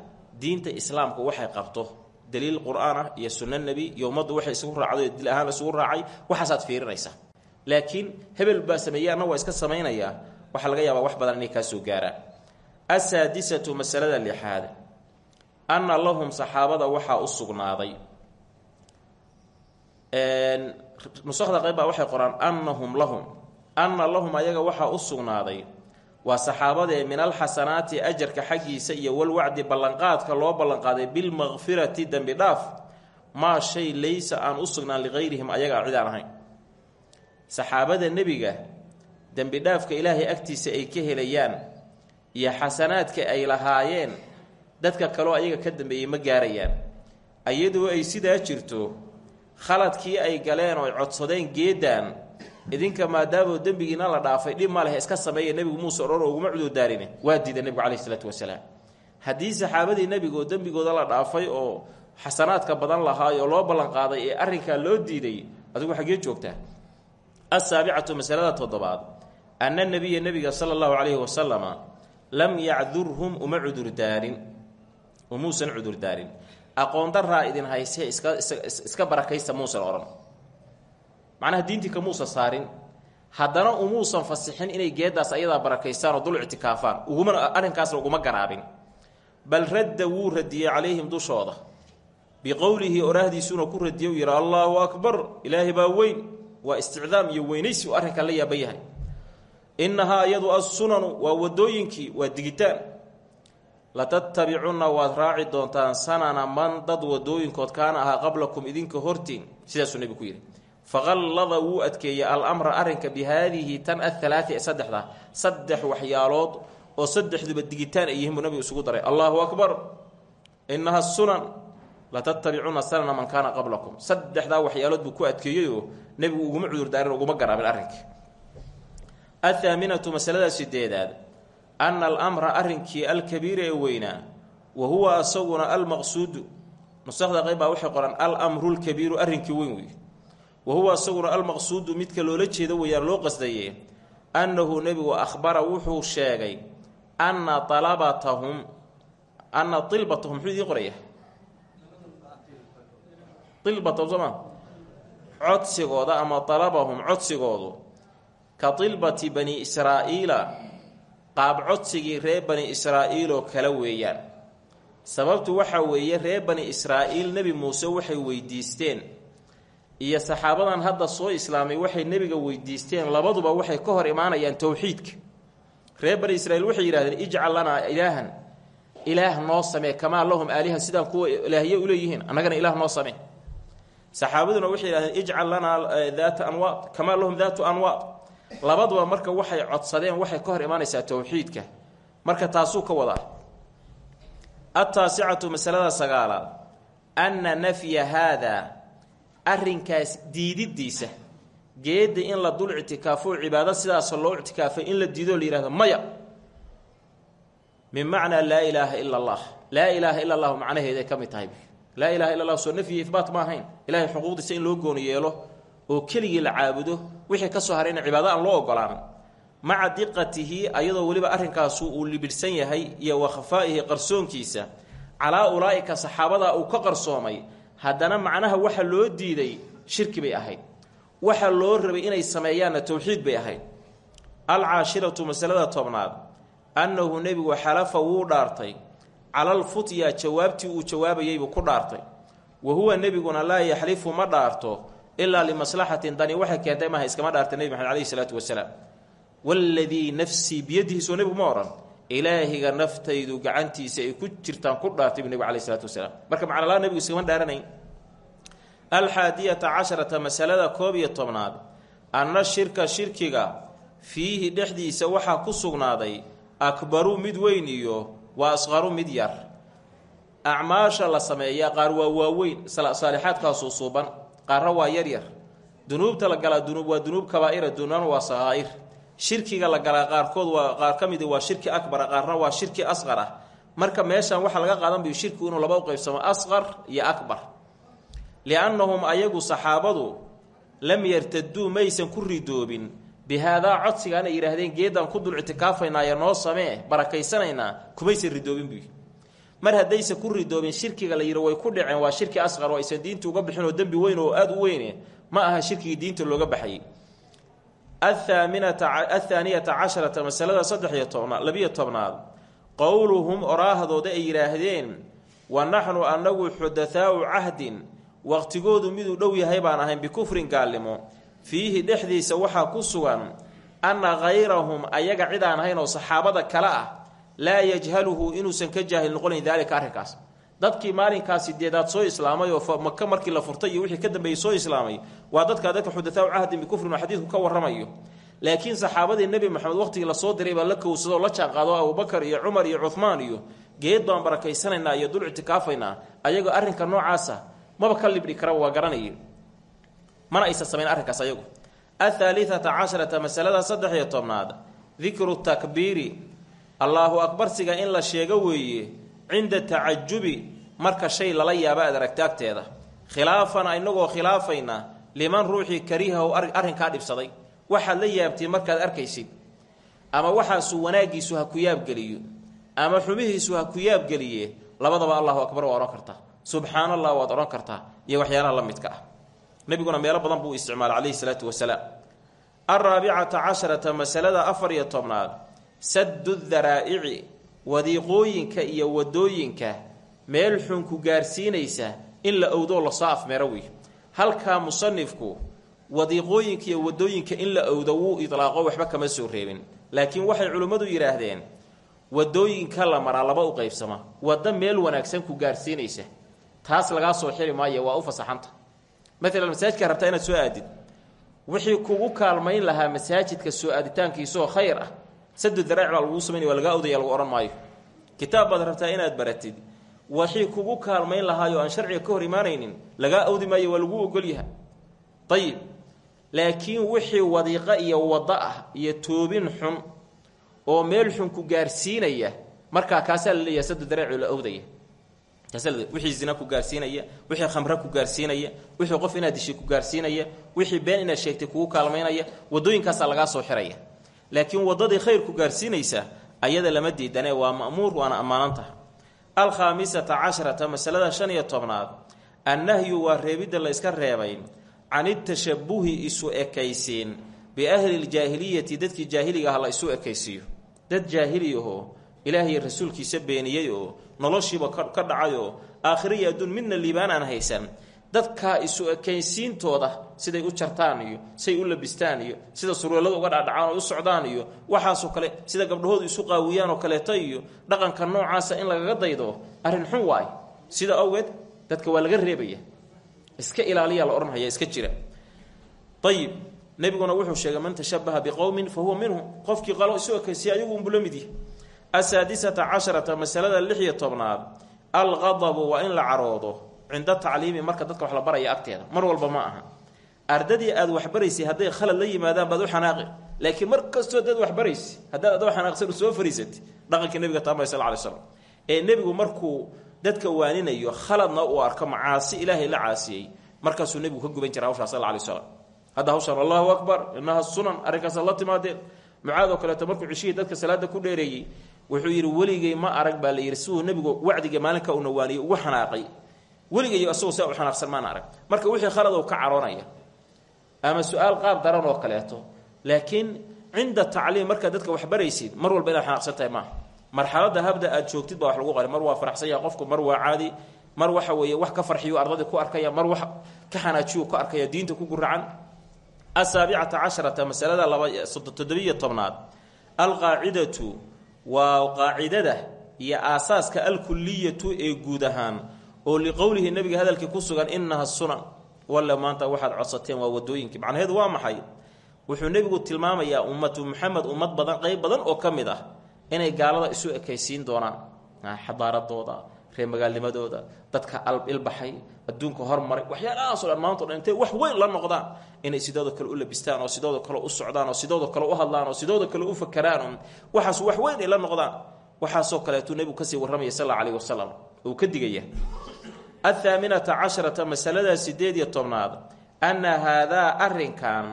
Speaker 1: diinta islaamku waxay qabto. Daliil qur'aan ah iyo sunno nebi iyo ummaddu waxay isugu raacday dil ahaan isugu raacay waxaasaad fiirinaysa. Laakiin hebel baa sameeyey waa iska samaynayaa waxaa laga yaabaa wax badan inay kaa soo gaaraan asaadisatu masalada lixaad anna lahum saxaabada waxaa u sugnaaday nusakda qayb baa waxay qoraan annahum lahum. Anna lahum ayaga waxaa u sugnaaday waa saxaabadee min alxasanaati ajarka xaggiisa iyo walwacdi ballanqaadka loo ballanqaaday bilmakfirati dembi dhaaf maa shay laysa aan u sugnaan liqayrihim ayaga cidaan ahayn. Saxaabada nebiga dembi dhaafka ilaahay agtiisa ay ka helayaan iyo xasanaadka ay lahaayeen dadka kaloo ayaga ka dambeeyey ma gaarayaan. Iyadoo ay sidaa jirto khaladkii ay galeen oo codsadeen geedan idinka maadaamoo dembigiina la dhaafay dhib ma leh iska sameeya nebigu muuse oo uguma cudurdaarin waa diida nebigu caleyhi isalaatu wasalaam. Haddii saxaabadii nebigo dembigooda la dhaafay oo xasanaadka badan lahaay oo loo ballanqaaday ee arrinkaa loo diiday adigu xaggee joogtaa. Asaabicatu masalada toddobaad. Anna nebiya nebiga sala allahu calayhi wasalama lam yacdurhum uma cudurdaarin umuusan cudurdaarin aqoon daraa idin hayse iska barakaysta muusan odhan macnaha diintii kamuusan saarin haddana umuusan fasixin inay geeddaas ayadaa barakaystaan oo dul ictikaafaan uguma arrinkaasna uguma garaabin. Bal radda wuu radiyey calayhim dushooda. Biqowlihi oraahdiisuuna ku radiye u yidhi allaahu akbar ilaahay baa weyn. Waa isticdaam iyo weynaysi uu arrinkan la yaaban yahay. Innahaa iyadu assunanu waa wadooyinkii waa digitaan latattabicunna waad raaci doontaan sanana man dad wadooyinkood kaana ahaa qablakum idinka hortiin. Sidaasuu nebigu ku yidhi. Faqallada wuu adkeeyey alamra arrinka bi haadihi tan athalaati saddexda. Saddex waxyaalood oo saddexduba digitaan ay yihiin buu isugu daray. Allaahu akbar. Innaha sunan. Latattabicunna sanana man kaana qablakum. Saddexdaa waxyaalood buu ku adkeeyeyoo nebigu uguma cudurdaarin uguma garaabin arrinka. Athaaminatu masalada sideedaad anna alamra arrinkii alkabiira ee weynaa wa huwa asaguna almaqsuudu. Nusakda qayb baa waxay qoran alamru lkabiiru arrinkii weyn wey wa huwa asaguna almaqsuudu midka loola jeedo weeyaan loo qasdaye annahu nebigu akhbara wuxuu sheegay anna alabatahum anna ilbatahum muxuu idiin qoraya? Ilbatahum sooma codsigooda ama alabahum codsigoodu ka ilbati bani israa'iila qaab codsigii reer bani israa'iiloo kale weeyaan. Sababtu waxa weeye reer bani israa'iil nebi muuse waxay weydiisteen. Iyo saxaabadan hadda soo islaamay waxay nebiga weydiisteen labaduba waxay ka hor imaanayaan towxiidka reer bani israiil waxay yidhahdeen ijcal lanaa ilaahan. Ilaah noo samee kamaa lahum aaliha sidaan kuwa ilaahye uleeyihiin annagana ilaah noo samee. Saxaabaduna waxay yidhahdeen ijcal lanaa daata anwaad kamaa lahum daatu anwaad labaduba marka waxay codsadeen waxay ka hor imaanaysaa towxiidka marka taasuu ka wadaa. Ataasicatu masalada sagaalaad anna nafya haadaa arrinkaas diididiisa geedda in la dul ictikaafo cibaado sidaas loo ictikaafay in la diidoo la yihahdo maya. Min macnaa laa ilaaha ila allah laa ilaaha ila allahu macnaheeday ka mid tahay. Laa ilaha illa allah soo nafyi ihbaat ma ahayn. Ilahay xuquuqdiisa in loo gooni yeelo oo keligii la caabudo wixii ka soo harayna cibaado aan loo ogolaanin maca diqatihi ayadoo weliba arrinkaasu uu libidhsan yahay iyo wa khafaa'ihi qarsoonkiisa calaa ulaa'ika saxaabada uu ka qarsoomay haddana macnaha waxa loo diiday shirki bay ahayd. Waxa loo rabay inay sameeyaanna towxiid bay ahayd. Alcaashiratu masalada tobnaad annahu nebigu xalafa wuu dhaartay calalfutya jawaabtii uu jawaabayeybuu ku dhaartay. Wa huwa nebiguna laa yaxlifu ma dhaarto ilaa limaslaxatin dani waxay keentay maaha iskama dhaarta nebi maxamed alayhi isalaatu wasalaam waladii nafsii biyadihi soo nebigu ma odhan ilaahiga naftaydu gacantiisa ay ku jirtaan ku dhaartay bu nebigu alayh isalaatu wasalaam marka macnalaa nebigu iskama dhaaranayn alxaadiyata casharata masalada koob iyo tobnaad anna shirka shirkiga fiihi dhexdiisa waxaa ku sugnaaday akbaru mid weyn iyo wa asqaru mid yar acmaasha la sameeya qaar waa waaweyn saalixaadkaasuu suuban qaarna waa yaryar dunuubta la galaa dunuub waa dunuub kabaa'ira dunuubna waa saqaa'ir shirkiga la galaa qaarkood waa qaar ka mid waa shirki akbara qaarna waa shirki asqar ah marka meeshan waxaa laga qaadan bayo shirkigu inuu laba u qeybsamo asqar iyo akbar. Liannahum ayagu saxaabadu lam yartaduu maysan ku ridoobin. Bi haadaa codsigaan ay yidhaahdeen geeddaan ku dul ictikaafaynaayo noo samee barakaysanaynaa kumaysan ridoobin buy mar haddaysa ku ridoobin shirkiga la yidhi way ku dhaceen waa shirki asqar oo aysan diinta uga bixin oo dembi weyn oo aada u weyne ma aha shirkigii diinta looga baxayay athaaminata athaaniyata casharata masalada saddex iyo tobnaad labiyo tobnaad. Qowluhum oraahdooda ay yidhaahdeen wa naxnu annagu xudathaau cahdin waqtigoodu miduu dhow yahay baan ahayn bikufrin gaalnimo. Fiihi dhexdiisa waxaa ku sugan anna hayrahum ayaga cid aan ahayn oo saxaabada kale ah laa yajhaluhu inuusan ka jaahil noqonayn daalika arrinkaas. Dadkii maalinkaa sideedaad soo islaamay oo maka markii la furtay iyo wixii ka dambeeyey soo islaamay waa dadkaa dadka xudathaau cahdin bikufrin oo xadiidku ka warramayo. Laakiin saxaabadii nebi maxamed waqtigii la soo diray baa la kowsado oo la jaanqaado abubakar iyo cumar iyo cuhmaan iyo geed baan barakaysanaynaa iyo dul ictikaafaynaa ayagoo arrinka noocaasa maba ka libdhi karaba waa garanayay. Mana aysan samayn arrinkaas ayagu. Athaalithata casharata masalada saddex iyo tobnaad dikru allaahu akbarsiga in la sheego weeye cinda tacajubi marka shay lala yaaba aad aragtaagteeda. Khilaafan inagoo khilaafayna liman ruuxii karihahu arrinkaa dhibsaday. Waxaad la yaabtay markaad arkaysid. Ama waxaasu wanaagiisu ha ku yaabgeliyo ama xumihiisu ha ku yaabgeliye labadaba allahu akbar waa odhan kartaa subxaan allah waad odhan kartaa iyo waxyaalaha la midka ah. Nebiguna meelo badan buu isticmaala calayhi salaatu wasalaam. Alraabicata casharata masalada afar iyo tobnaad saddu daraa'ici wadiiqooyinka iyo waddooyinka meel xun ku gaarsiinaysa in la owdoo la soo afmeero wey halkaa musanifku wadiiqooyinka iyo waddooyinka in la owdo wuu idlaaqo waxba kama soo reebin. Laakiin waxay culimmadu yidhaahdeen waddooyinka la maraa laba u qaybsama waddo meel wanaagsan ku gaarsiinaysa. Taas lagaa soo xiri maayo waa u fasaxanta. Maalan masaajidkaa rabtaa inaad soo aadid wixii kugu kaalmayn lahaa masaajidka soo aaditaankiisaoo khayr ah sadu daraac baa laguu samaynaya waa lagaa odaya lagu odhan maayo. Kitaab baad rabtaa inaad baratid. Wixii kugu kaalmayn lahaayoo aan sharciga ka hor imaanaynin lagaa awdi maayo waa laguu ogolyaha ayib laakiin wixii wadiiqo iyo waddo ah iyo toobin xun oo meel xun ku gaarsiinaya markaa kaasaa la leeyahay sadu daraaco la awdaya. Wixii zina ku gaarsiinaya wixii khamre ku gaarsiinaya wixii qof inaad dishay ku gaarsiinaya wixii been inaad sheegtay kugu kaalmaynaya wadooyinkaasaa lagaa soo xiraya laakiin wadadii khayr ku gaarsiinaysa ayada lama diidane waa ma'muur waana ammaanantaha. Alkhaamisata casharata masalada shan iyo tobnaad annahyu waa reebidda la yska reebay can itashabuhi isu ekaysiin biahli ljaahiliyati dadkii jaahiliga ah la isu ekaysiiyo. Dad jaahiliyahoo ilaahay rasuulkiisa beeniyey oo noloshiiba ka dhacay oo aakhira iyo adduun midna liibaan aan haysan dadkaa isu ekaysiintooda siday u jartaan iyo siday u labistaan iyo sida surweelada uga dhacdhacaan oo u socdaan iyo waxaasoo kale sida gabdhahoodu isu qaawiyaan oo kaleeto iyo dhaqanka noocaasa in lagaga daydo arrin xun waay. Sida awgeed dadka waa laga reebaya. Iska ilaaliyaa la odhanhaya iska jira. Ayib nebiguna wuxuu sheegay man tashabaha biqowmin fa huwa minhum qofkii qalo isu ekaysiya ayagu unbu la mid yahy masalada lix iyo tobnaad alqadabu waa in la caroodo cinda tacliimi marka dadka wax la baraya agteeda. Mar walba ma aha. Ardadii aad waxbaraysay hadday khalad la yimaadaan baad u xanaaqi. Laakiin mar kastoo dad waxbaraysa haddaad adoo xanaaqsan soo fariisatay dhaqankii nebiga taamay sal ly slam ee nebigu markuu dadka waaninayo khaladna uu arko macaasi ilaahay la caasiyey markaasuu nebigu ka guban jira hawshaa sal lay slam hadda hawshaan allahu akbar inaha sunan arrinkaasa la timaadeen. Mucaad oo kaleeto markuu cishihii dadka salaada ku dheereeyey wuxuu yidhi weligay ma arag baa la yidhi siduu nebigu wacdiga maalinka uu nawaaniyey ugu xanaaqay weligay asagoo saa u xanaaqsan maana arag. Marka wixii khalad ka caroonaya ama su'aal qaab daran oo kaleeto laakiin cinda tacliim markaad dadka wax baraysid mar walba inaad xanaaqsan tahay marxaladda habda aad joogtid baa wax lagu qora mar waa faraxsan yaha qofku mar waa caadi mar waxa weeye wax ka farxiyu ardadii ku arkaya mar wax ka xanaajiyu ka arkaya diinta ku guracan. Asaabicata casharata masalada laba toddobiyo tobnaad. Alqaacidatu waa qaacidada iyo aasaaska alkuliyatu ee guud ahaan oo liqowlihi nabiga hadalkii ku sugan inaha sunan. Walle maanta waxaad codsateen waa wadooyinkii macnaheedu waa maxay? Wuxuu nebigu tilmaamayaa ummatu muxamed ummad badan qeyb badan oo ka mid ah inay gaalada isu ekaysiin doonaan. Xadaaradooda reer magaalnimadooda dadka ilbaxay adduunka hormaray waxyaalahaasoo dhan maanto dhan intay wax weyn la noqdaan inay sidooda kale u labistaan oo sidooda kale u socdaan oo sidooda kale u hadlaan oo sidooda kale u fakeraan waxaas wax weyn ay la noqdaan. Waxaasoo kaleetuu nebigu ka sii warramaya sal alla alayh wasalam uu ka digaya athaaminata casharata masalada sideed iyo tobnaad anna haadaa arrinkan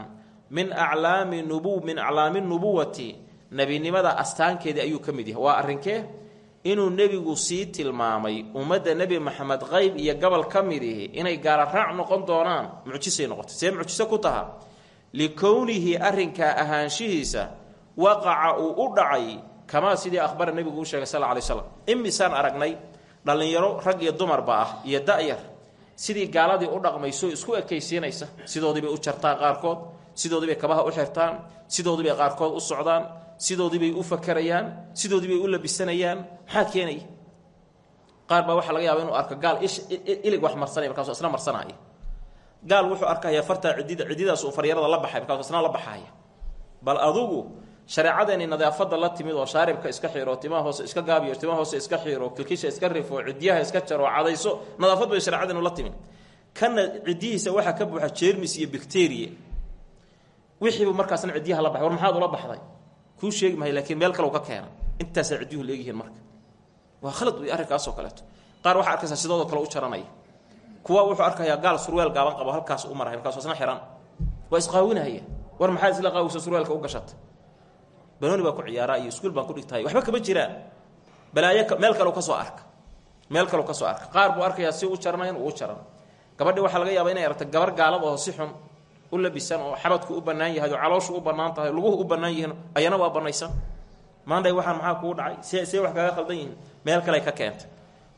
Speaker 1: min aclaami nubu min aclaami nubuwati nebinimada astaankeedii ayuu ka mid yahay waa arrinkee inuu nebigu sii tilmaamay ummadda nebi maxamed qeyb iyo gobol ka midihi inay gaala raac noqon doonaan mucjisay noqotay see mucjiso ku taha likownihi arrinkaa ahaanshihiisa waqaca uu u dhacay kamaa sidii akhbara nebigu u sheegay sal alay slam imisaan aragnay dhallinyaro rag iyo dumarba ah iyo da-yar. Sidii gaaladii u dhaqmayso isku ekaysiinaysa. Sidoodiibay u jartaan qaarkood sidoodiibay kabaha u xirtaan sidoodiibay qaarkood u socdaan sidoodiibay u fakerayaan sidoodiibay u labisanayaan. Maxaa keenaya qaar baa waxaa laga yaaba inuu arko gaal ilig wax marsanaya markaasu isna marsanaya gaal wuxuu arkaya fartaa cidida cididaas uu faryarada la baxay markaasu isna la baxaya bal adugu shareecadeeni nadaafada la timid oo shaaribka iska xiro timaha hoose iska gaabiyo timaha hoose iska xiro kilkisha iska rifo cidyaha iska jaro cadayso nadaafad bay shareecadeenu la timid. Kana cidihiisa waxaa ka buuxa jermis iyo bacteria. Wixiibu markaasna cidyaha la baxay war maxaad ula baxday? Kuu sheegi mahay laakiin meel kale u ka keena. Intaasaa cidyuhu leegyihiin marka. Waa khalad wey arrinkaasoo kaleeto. Qaar waxaa arkaysaa sidoodoo kale u jaranaya. Kuwa wuxuu arkayaa gaal surweel gaaban qabo halkaas u maraya markaasu isna xihan waa isqaawinahaya war maxaad isla qaawisa surweelka u gashatay banooni baa ku ciyaaraa iyo iskuul baan ku dhigtahay. Waxba kama jiraan balaayo meel kale ka soo arka. Meel kale ka soo arka. Qaar buu arkayaa si u jaranayn uu jaran. Gabadhi waxaa laga yaaba inay aragta gabar gaalad oo si xun u labisan oo xabadku u bannaan yahay oo calooshu u bannaan tahay luguhu u bannaan yihiin ayana waa bannaysan.
Speaker 2: Maandhay waxaan maxaa kugu dhacay? See see wax kaaga khaldan yihiin. Meel kale ka keentay.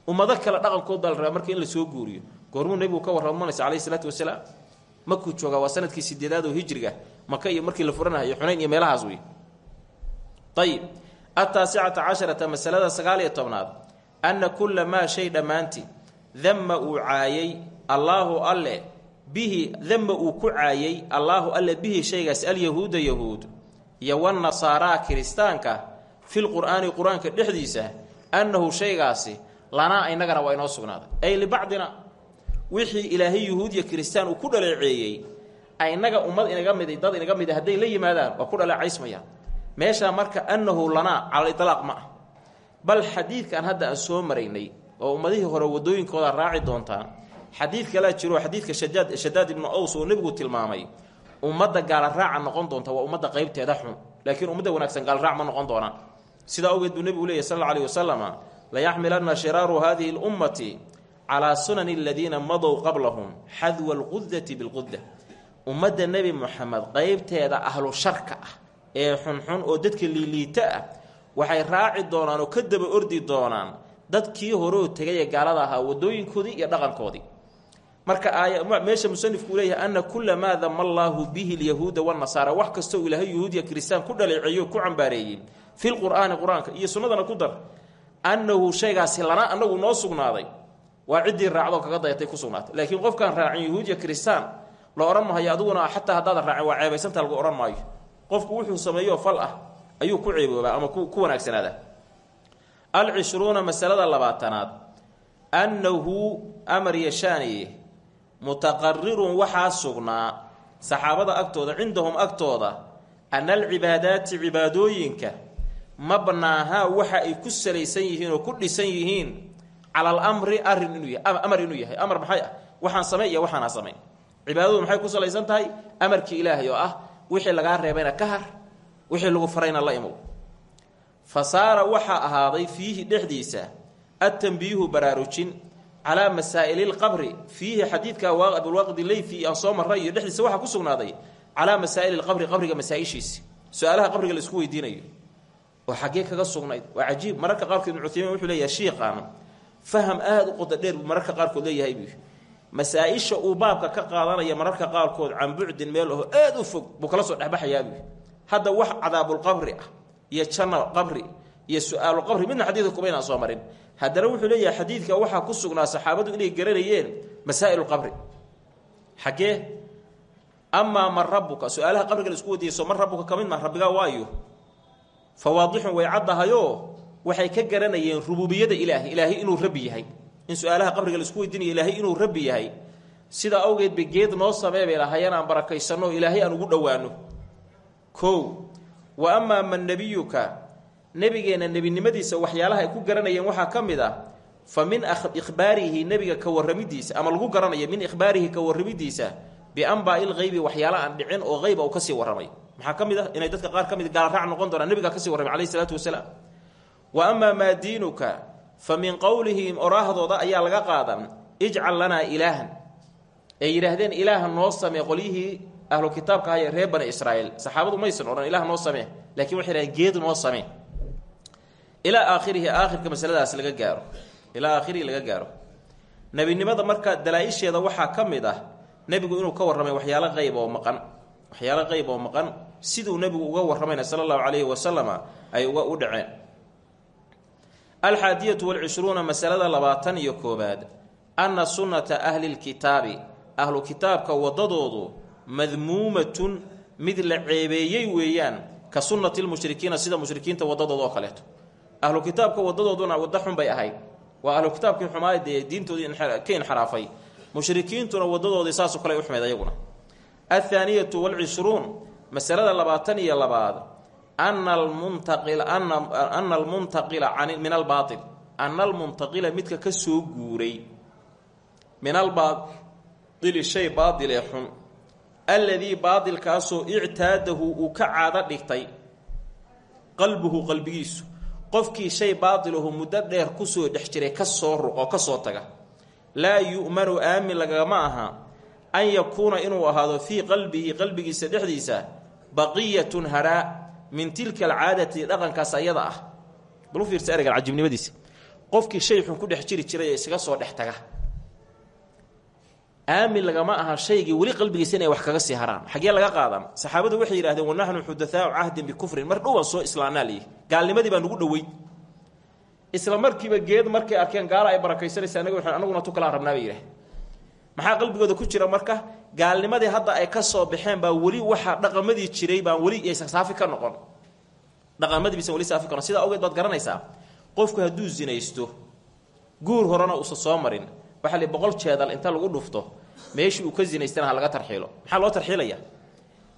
Speaker 2: Ummado kale dhaqankood baa la rabaa marka in la soo guuriyo. Goormuu nebigu ka warramanaysa calayhi salaatu wasalaam. Makuu joogaa? Waa sannadkii sideedaad oo hijriga. Maka iyo markii la furanahayo xunayn iyo meelahaas wey ayib ataasicata casharata masalada sagaal iyo tobnaad anna kulla maa shay dhammaantii dama uu caayay allaahu alle bihi dama uu ku caayay allaahu alle bihi shaygaas alyahuuda yahuud iyo wanasaaraa kiristaanka filqur'aani qur'aanka dhexdiisa annahu shaygaasi lanaa inagana waa inoo sugnaaday. Ay libacdina wixii ilaahay yuhuud iyo kiristaan uu ku dhaleeceeyey inaga ummad inaga mid dad inaga mid hadday la yimaadaan waa ku dhaleecaysmayaan meeshaa marka annahu lanaa cala ilaaq ma bal xadiidkan hadda aan soo maraynay oo ummadihii hore wadooyinkooda raaci doontaan xadiid kalaa jiro xadiidka shadaad shadaad ibnu aws oo nebigu tilmaamay ummadda gaala raaca noqon doonta waa ummadda qaybteeda xun. Laakiin ummadda wanaagsan gaalraac ma noqon doonaan. Sidaa awgeed buu nebigu leeyahy sal alla alih wasalama layaxmilanna shiraaru hadihi lummati calaa sunani aladiina madow qablahum xadwa alqudati bilquda ummadda nebi moxamed qaybteeda ahlu sharka ah ee xunxun oo dadka liiliita ah waxay raaci doonaan oo ka daba ordi doonaan dadkii horeoo tegay ee gaalada ahaa wadooyinkoodii iyo dhaqankoodii. Marka meesha musanifku uu leeyahay ana kula maa dama allaahu bihi lyahuuda wanasaara wax kastoo ilaahay yahuudiya kiristaan ku dhaleeceeyo ku cambaareeyey fi lqur'aani qur'aanka iyo sunnadana ku dar. Annahu shaygaasi lana anagu noo sugnaaday. Waa ciddii raacdoo kaga dayatay ku sugnaatay. Laakiin qofkaan raacin yahuudiya kiristaan la odhan mahayo adiguna xataa haddaadan waa ceebaysanta lagu odhan maayo qofku wuxuu sameeyo fal ah ayuu ku ceeboobaa ama ku wanaagsanaada. Alcishruuna masalada labaatanaad annahu amar yashaaniye mutaqarirun waxaa sugnaa saxaabada agtooda cindahum agtooda ana alcibaadaati cibaadooyinka mabnaahaa waxa ay ku salaysan yihiin oo ku dhisan yihiin cala alamri arrin inuu yahay amar inuu yahay amar maxay ah? Waxaan samey iyo waxaanaa samayn cibaadadu maxay ku salaysan tahay? Amarkii ilaahay oo ah wixii lagaa reebayna ka har wixii lagu farayna la imow. Fa saara waxaa ahaaday fiihi dhexdiisa atanbiyuhu baraarujin calaa masaa'ili lqabri fiihi xadiidka abulwaaqid leyfi aan soo marray iyo dhexdiisa waxaa ku sugnaaday calaa masaa'ili lqabri qabriga masaa-ishiisi. Su'aalaha qabriga la isku weydiinayo. Oo xaggee kaga sugnayd waa cajiib. Mararka qaarkood ibnu cuthaymiin wuxuu leeyahay shiiqan faham aada u qoda dheer buu mararka qaarkood leeyahay buu masaa-isha uu baabka ka qaadanaya mararka qaarkood can bucdin meel aho aada u fog buu kala soo dhexbaxayaa buu hadda wax cadaabulqabri ah iyo janna qabri iyo su'aaluqabri midna xadiidka kumaynaan soo marin. Haddana wuxuu leeyahay xadiidka waxaa ku sugnaa saxaabadu inay garanayeen masaa'ilulqabri xaggee amaa man rabbuka su'aalaha qabriga la isku weydiiyay soo man rabbuka ka ma rabbigaa waayo. Fa waadixun way caddahayoo waxay ka garanayeen rububiyada ilaahay ilaahay inuu rabbi yahay in su'aalaha qabriga la isku weydiinaya ilaahay inuu rabbi yahay sidaa awgeed ba geed noo samee bay lahaayeen aan barakaysanno ilaahay aan ugu dhowaano. Kow wa amaa man nebiyuka nebigeenna nebinimadiisa waxyaalaha ay ku garanayeen waxaa ka mid ah fa min ikhbaarihi nebiga ka warramidiisa ama lagu garanaya min ikhbaarihi ka warramidiisa bianbaa'i lhaybi waxyaala aan dhicin oo hayba uu ka sii warramay. Maxaa ka mid ah? Inay dadka qaar ka mid gaalraac noqon doonaan nebigaa ka sii warramay calayhi salaatu wasalaam. Wa amaa maa diinuka fa min qowlihim oraahdooda ayaa laga qaadan ijcal lanaa ilaahan. Ay yidhaahdeen ilaaha noo samee qolyihii ahlu kitaabka ahaye reer bani israa'iil. Saxaabadu maysan odhan ilaah noo samee. Lakiin waxay yidhahdeen geed noo samee. Ilaa aakhirihi aakhirka masaladaas laga gaaro. Ilaa aakhirihi laga gaaro. Nebinimada marka dalaa-isheeda waxaa ka mid ah nebigu inuu ka warramay waxyaalo qayb oo maqan. Waxyaalo qayb oo maqan. Siduu nebigu uga warramayna sala allahu calayhi wasalama ay uga u dhaceen alxaadiyatu walcishruuna masalada labaatan iyo koobaad anna sunnata ahli lkitaabi ahlu kitaabka waddadoodu madmuumatun mid la ceebeeyey weeyaan ka sunnati lmushrikiina sida mushrikiinta waddadooda oo kaleeto ahlu kitaabka waddadooduna waddo xun bay ahayd waa ahlu kitaabkii xumaay dee diintoodii ka inxiraafay mushrikiintuna waddadoodii saasoo kale u xumeyd ayaguna athaaniyatu walcishruun masalada labaatan iyo labaad ana almuntaqila min albaail ana almuntaqila midka ka soo guuray. Min albaaili shay baadil ee xun. Alladii baadilkaasoo ictaadahu uu ka caado dhigtay. Qalbuhu qalbigiisu. Qofkii shay baadilahu muddo dheer ku soo dhex jiray ka soo ruqoo ka soo taga. Laa yu'manu aamin lagama aha an yakuuna inuu ahaado fii qalbihi qalbigiisa dhexdiisa baqiyatun haraa min tilka alcaadati dhaqankaas ayada ah. Bal u fiirsa ereygan cajibnimadiisa. Qofkii shay ku dhex jiri jiray isaga soo dhex taga. Aamin lagama aha shaygii weli qalbigiisa inay wax kaga sii haraan. Xaggee laga qaadan? Saxaabadu waxay yidhahdeen wanaxnu xudathaau cahdin bikufrin mar dhowaan soo islaanaa liyi gaalnimadii baa nugu dhoweyd. Isla markiiba geed markay arkeen gaala ay barakaysanaysa waxaan anaguna tu kalaa rabnaa bay maxaa qalbigooda ku jira marka? Gaalnimadii hadda ay ka soo baxeen baa weli waxa dhaqamadii jiray baan weli saafi ka noqon. Dhaqamadii bisan weli saafi ka noqon. Sidaa awgeed baad garanaysaa qofku hadduu zinaysto guur horena uusan soo marin waxaa li boqol jeedal inta lagu dhufto meeshii uu ka zinaystana ha laga tarxiilo. Maxaa loo tarxiilaya?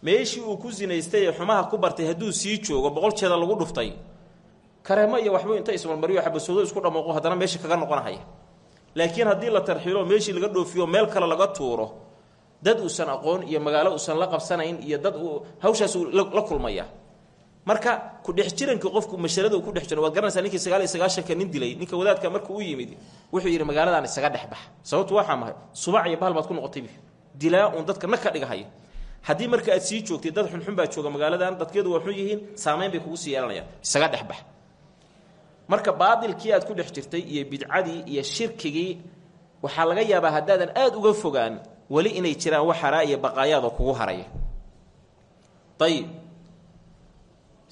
Speaker 2: Meeshii uu ku zinaystay ee xumaha ku bartay hadduu sii joogo boqol jeedal lagu dhuftay kareemo iyo waxbuu inta ismarmariyo xabasoodo isku dhamooqo haddana meeshii kaga noqonahaya laakiin haddii la tarxiilo meeshii laga dhoofiyo meel kale laga tuuro dad uusan aqoon iyo magaalo uusan la qabsanayn iyo dad uu hawshaas la kulmaya. Marka ku dhex jiranka qofku mashalada uu ku dhex jiro waad garanaysaa ninkii sagaal iyo sagaashanka nin dilay ninka wadaadka markuu u yimid wuxuu yidhi magaaladan isaga dhex bax. Sababtu waxaa mahay subac iyo bahal baad ku noqotaybi dilaa uun dadka na ka dhigahayo haddii marka aad sii joogtay dad xunxun baa jooga magaaladan dadkeedu waa xun yihiin saamayn bay kugu sii yeelanayaan. Isaga dhex bax marka baadilkii aad ku dhex jirtay iyo bidcadii iyo shirkigii waxaa laga yaabaa haddaadan aada uga fogaan weli inay jiraan wax haraa iyo baqaayaadoo kugu haraya. Ayib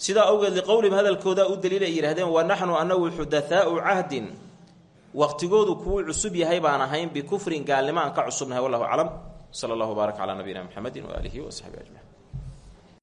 Speaker 2: sidaa awgeed liqowlihim hadalkoodaa u daliil ay yidhahdeen wa naxnu anagu xudathaau cahdin. Waqtigoodu kuwuu cusub yahay baan ahayn bikufrin gaalnimo aan ka cusubnahay wallahu aclam. Sala allahu baarak calaa nabiyina mxamedi waaalihi wasaxbi ajmaciin